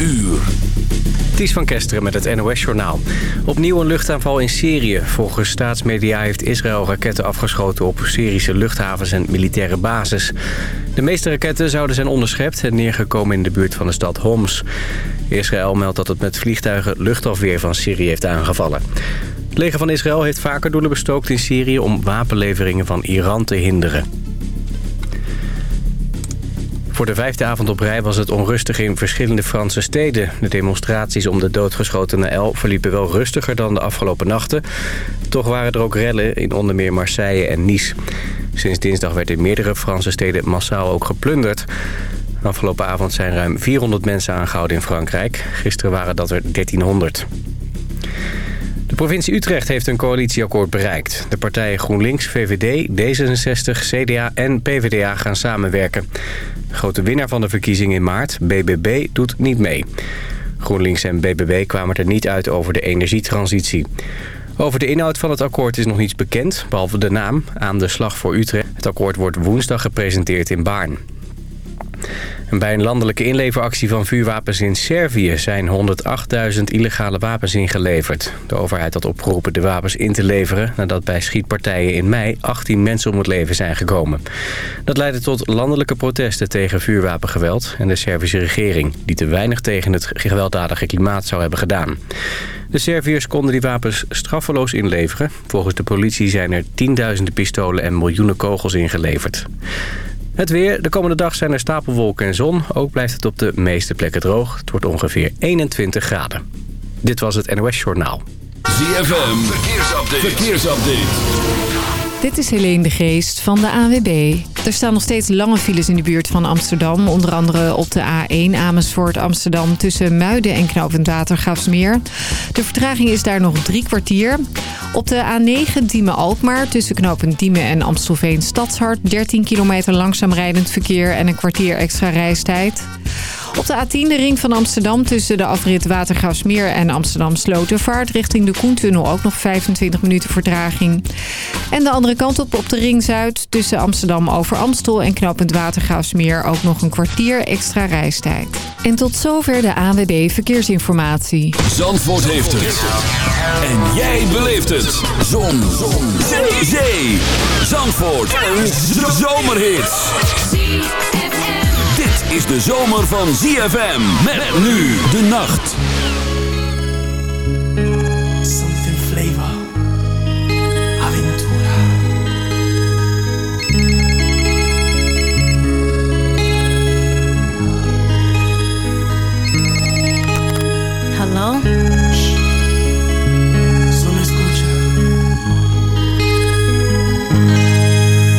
uur. Ties van Kesteren met het NOS-journaal. Opnieuw een luchtaanval in Syrië. Volgens staatsmedia heeft Israël raketten afgeschoten op Syrische luchthavens en militaire bases. De meeste raketten zouden zijn onderschept en neergekomen in de buurt van de stad Homs. Israël meldt dat het met vliegtuigen luchtafweer van Syrië heeft aangevallen. Het leger van Israël heeft vaker doelen bestookt in Syrië om wapenleveringen van Iran te hinderen. Voor de vijfde avond op rij was het onrustig in verschillende Franse steden. De demonstraties om de doodgeschoten El verliepen wel rustiger dan de afgelopen nachten. Toch waren er ook rellen in onder meer Marseille en Nice. Sinds dinsdag werd in meerdere Franse steden massaal ook geplunderd. Afgelopen avond zijn ruim 400 mensen aangehouden in Frankrijk. Gisteren waren dat er 1300. De provincie Utrecht heeft een coalitieakkoord bereikt. De partijen GroenLinks, VVD, D66, CDA en PvdA gaan samenwerken. Grote winnaar van de verkiezing in maart, BBB, doet niet mee. GroenLinks en BBB kwamen er niet uit over de energietransitie. Over de inhoud van het akkoord is nog niets bekend, behalve de naam, aan de slag voor Utrecht. Het akkoord wordt woensdag gepresenteerd in Baarn. En bij een landelijke inleveractie van vuurwapens in Servië zijn 108.000 illegale wapens ingeleverd. De overheid had opgeroepen de wapens in te leveren nadat bij schietpartijen in mei 18 mensen om het leven zijn gekomen. Dat leidde tot landelijke protesten tegen vuurwapengeweld en de Servische regering die te weinig tegen het gewelddadige klimaat zou hebben gedaan. De Serviërs konden die wapens straffeloos inleveren. Volgens de politie zijn er tienduizenden pistolen en miljoenen kogels ingeleverd. Het weer. De komende dag zijn er stapelwolken en zon. Ook blijft het op de meeste plekken droog. Het wordt ongeveer 21 graden. Dit was het NOS Journaal. ZFM. Verkeersupdate. Verkeersupdate. Dit is Helene de Geest van de AWB. Er staan nog steeds lange files in de buurt van Amsterdam. Onder andere op de A1 Amersfoort Amsterdam tussen Muiden en Knoopend Watergraafsmeer. De vertraging is daar nog drie kwartier. Op de A9 Diemen-Alkmaar tussen Knoopend Diemen en Amstelveen Stadshart... 13 kilometer langzaam rijdend verkeer en een kwartier extra reistijd. Op de A10 de ring van Amsterdam tussen de afrit Watergraafsmeer en Amsterdam Slotervaart... richting de Koentunnel ook nog 25 minuten vertraging. En de andere kant op op de ring Zuid tussen Amsterdam over Amstel en knooppunt Watergraafsmeer... ook nog een kwartier extra reistijd. En tot zover de ANWB Verkeersinformatie. Zandvoort heeft het. En jij beleeft het. Zon. Zon. Zee. Zandvoort. Een zomerhit is de zomer van ZFM. Met nu de nacht. Something flavor. Aventura. Hello? Solo escucha.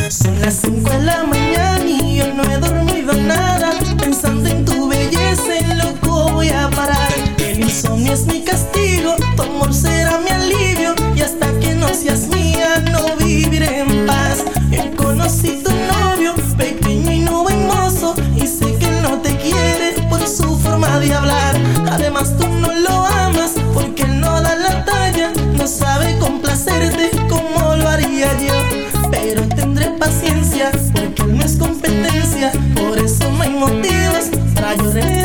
Son las 5 Pensando en tu belleza, en loco voy a parar. El insomnio es mi castigo, tu amor será mi alivio. Y hasta que no seas mía, no viviré en paz. Yo conocí tu novio, pequeño y no. Y sé que no te quiere por su forma de hablar. Además, tú no lo amas porque él no da la talla. No sabe complacerte como lo haría yo. Pero tendré paciencia porque él no es competencia. Por eso no hay I just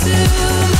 soon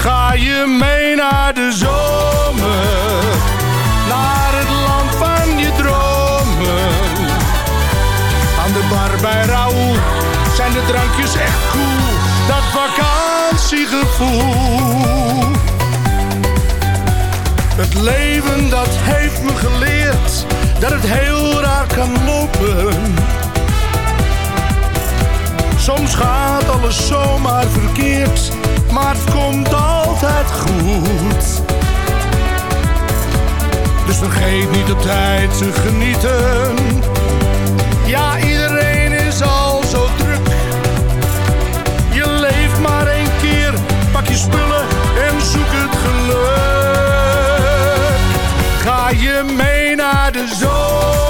Ga je mee naar de zomer, naar het land van je dromen. Aan de bar bij Raoul zijn de drankjes echt cool. Dat vakantiegevoel. Het leven dat heeft me geleerd dat het heel raar kan lopen. Soms gaat alles zomaar verkeerd, maar het komt altijd goed. Dus vergeet niet op tijd te genieten. Ja, iedereen is al zo druk. Je leeft maar één keer, pak je spullen en zoek het geluk. Ga je mee naar de zomer,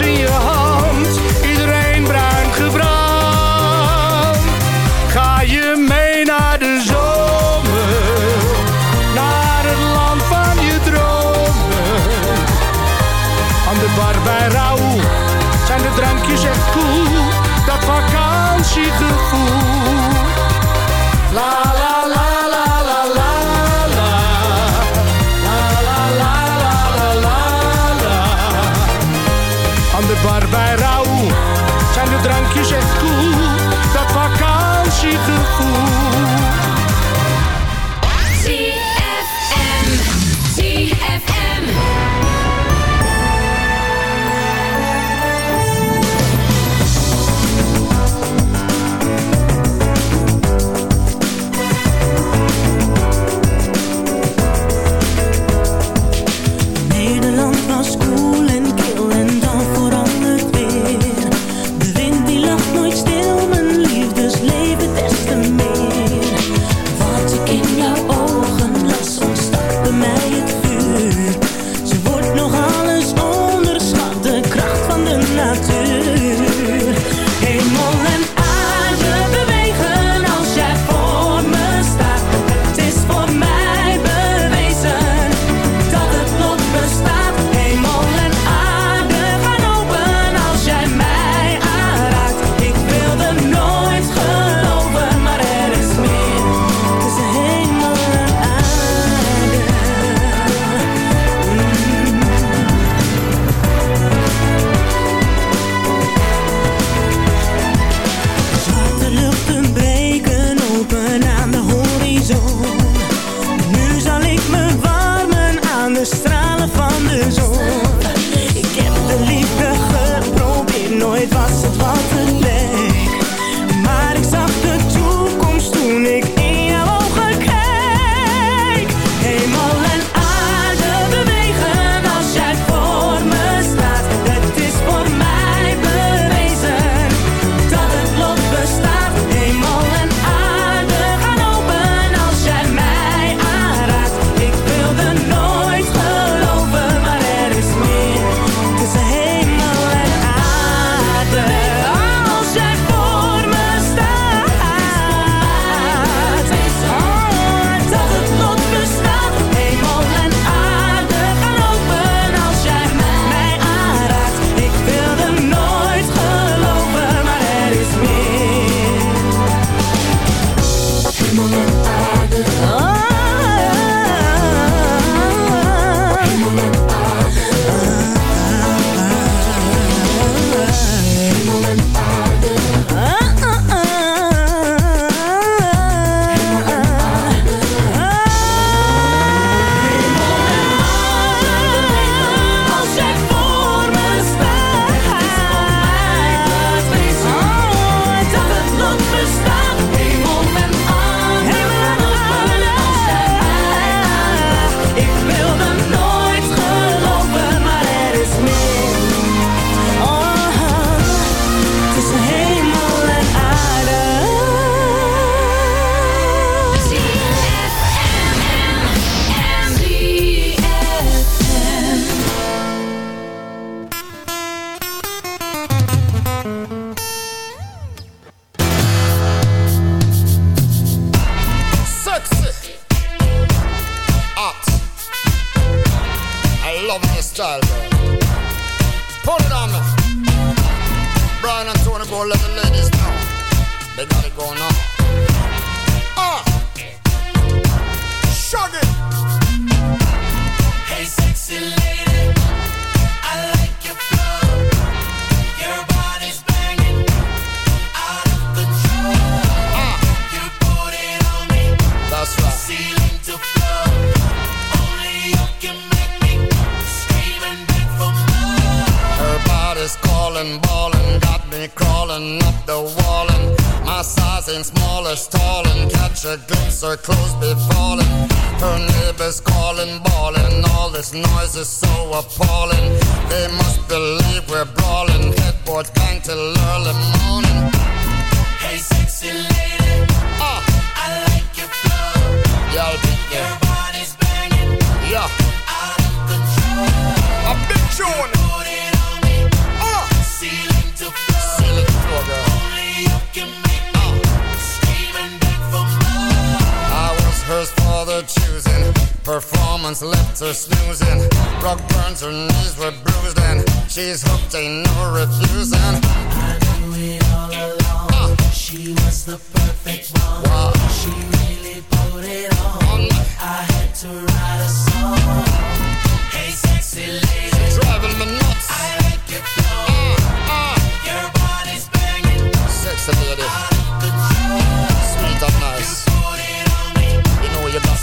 een glas in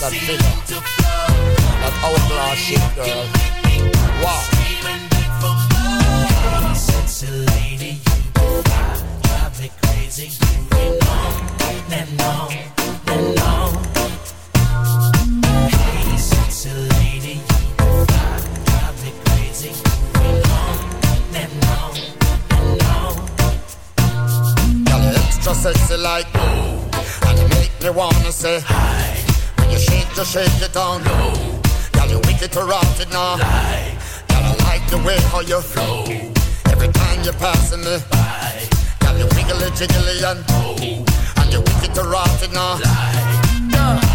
that figure. That hourglass shape, girl. Wow. You shake, it down low. Girl, you wicked to rot it now. Lie. Girl, I like the way how you flow. Every time you're passing me by. Girl, you wiggly jiggly and oh, and you wicked to rot it now. Lie. Girl,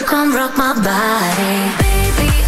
you come rock my body? Baby,